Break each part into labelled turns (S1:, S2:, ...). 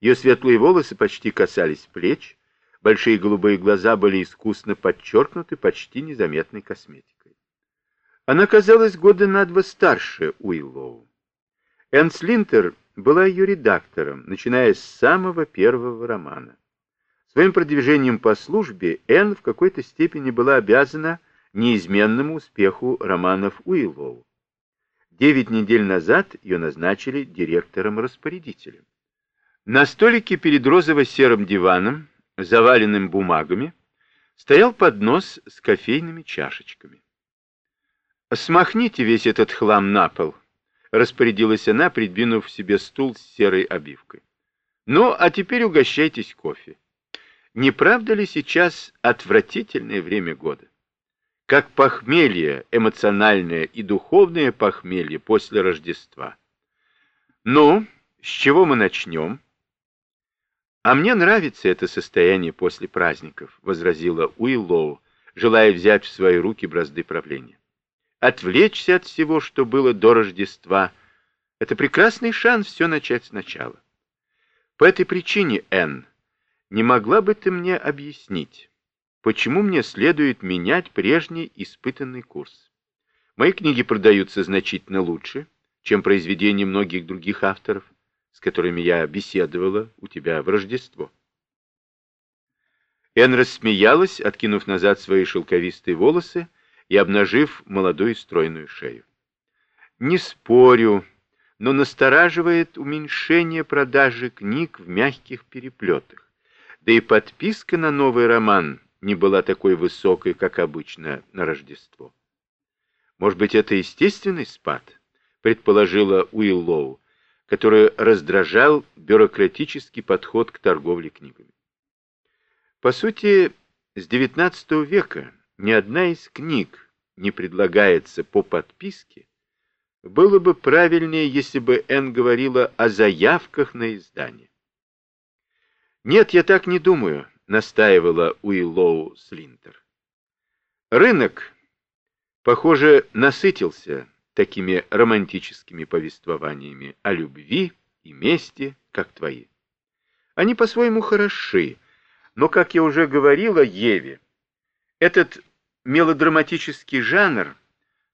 S1: Ее светлые волосы почти касались плеч, большие голубые глаза были искусно подчеркнуты почти незаметной косметикой. Она казалась года на два старше Уиллоу. Энн Слинтер была ее редактором, начиная с самого первого романа. Своим продвижением по службе Энн в какой-то степени была обязана неизменному успеху романов Уиллоу. Девять недель назад ее назначили директором-распорядителем. На столике перед розово-серым диваном, заваленным бумагами, стоял поднос с кофейными чашечками. «Смахните весь этот хлам на пол», — распорядилась она, придвинув себе стул с серой обивкой. «Ну, а теперь угощайтесь кофе. Не правда ли сейчас отвратительное время года? Как похмелье, эмоциональное и духовное похмелье после Рождества. Ну, с чего мы начнем?» «А мне нравится это состояние после праздников», — возразила Уиллоу, желая взять в свои руки бразды правления. «Отвлечься от всего, что было до Рождества — это прекрасный шанс все начать сначала. По этой причине, Энн, не могла бы ты мне объяснить, почему мне следует менять прежний испытанный курс? Мои книги продаются значительно лучше, чем произведения многих других авторов с которыми я беседовала у тебя в Рождество. Эн рассмеялась, откинув назад свои шелковистые волосы и обнажив молодую стройную шею. Не спорю, но настораживает уменьшение продажи книг в мягких переплетах. Да и подписка на новый роман не была такой высокой, как обычно на Рождество. Может быть, это естественный спад, предположила Уиллоу, который раздражал бюрократический подход к торговле книгами. По сути, с XIX века ни одна из книг не предлагается по подписке, было бы правильнее, если бы Энн говорила о заявках на издание. «Нет, я так не думаю», — настаивала Уиллоу Слинтер. «Рынок, похоже, насытился такими романтическими повествованиями о любви и мести, как твои. Они по-своему хороши, но, как я уже говорила Еве, этот мелодраматический жанр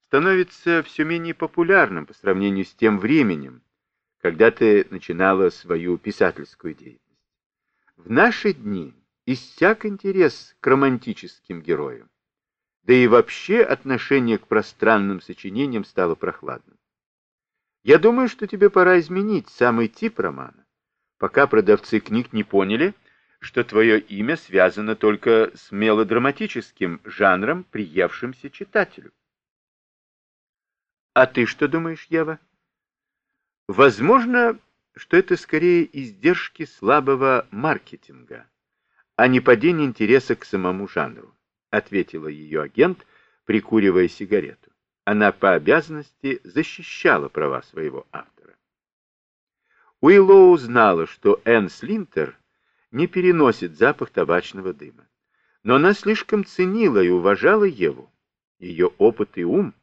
S1: становится все менее популярным по сравнению с тем временем, когда ты начинала свою писательскую деятельность. В наши дни иссяк интерес к романтическим героям да и вообще отношение к пространным сочинениям стало прохладным. Я думаю, что тебе пора изменить самый тип романа, пока продавцы книг не поняли, что твое имя связано только с мелодраматическим жанром, приевшимся читателю. А ты что думаешь, Ева? Возможно, что это скорее издержки слабого маркетинга, а не падение интереса к самому жанру ответила ее агент, прикуривая сигарету. Она по обязанности защищала права своего автора. Уиллоу знала, что Энн Слинтер не переносит запах табачного дыма. Но она слишком ценила и уважала Еву, ее опыт и ум,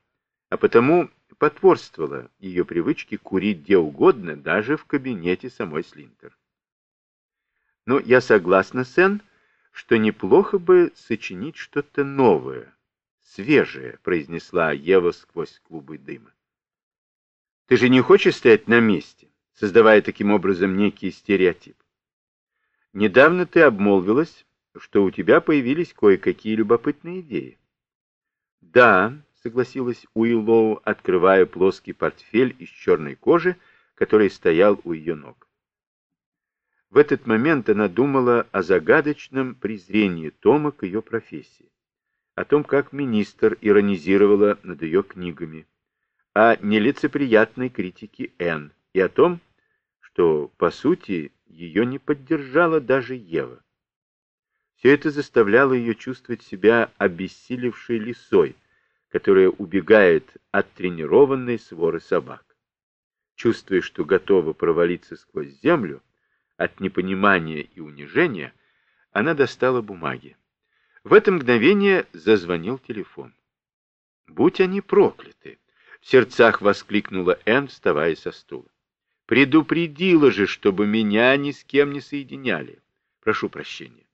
S1: а потому потворствовала ее привычке курить где угодно, даже в кабинете самой Слинтер. Но я согласна с Энн, что неплохо бы сочинить что-то новое, свежее, произнесла Ева сквозь клубы дыма. Ты же не хочешь стоять на месте, создавая таким образом некий стереотип? Недавно ты обмолвилась, что у тебя появились кое-какие любопытные идеи. Да, согласилась Уиллоу, открывая плоский портфель из черной кожи, который стоял у ее ног. В этот момент она думала о загадочном презрении Тома к ее профессии, о том, как министр иронизировала над ее книгами, о нелицеприятной критике Энн и о том, что, по сути, ее не поддержала даже Ева. Все это заставляло ее чувствовать себя обессилевшей лисой, которая убегает от тренированной своры собак. Чувствуя, что готова провалиться сквозь землю, от непонимания и унижения, она достала бумаги. В это мгновение зазвонил телефон. «Будь они прокляты!» — в сердцах воскликнула Энн, вставая со стула. Предупредила же, чтобы меня ни с кем не соединяли. Прошу прощения.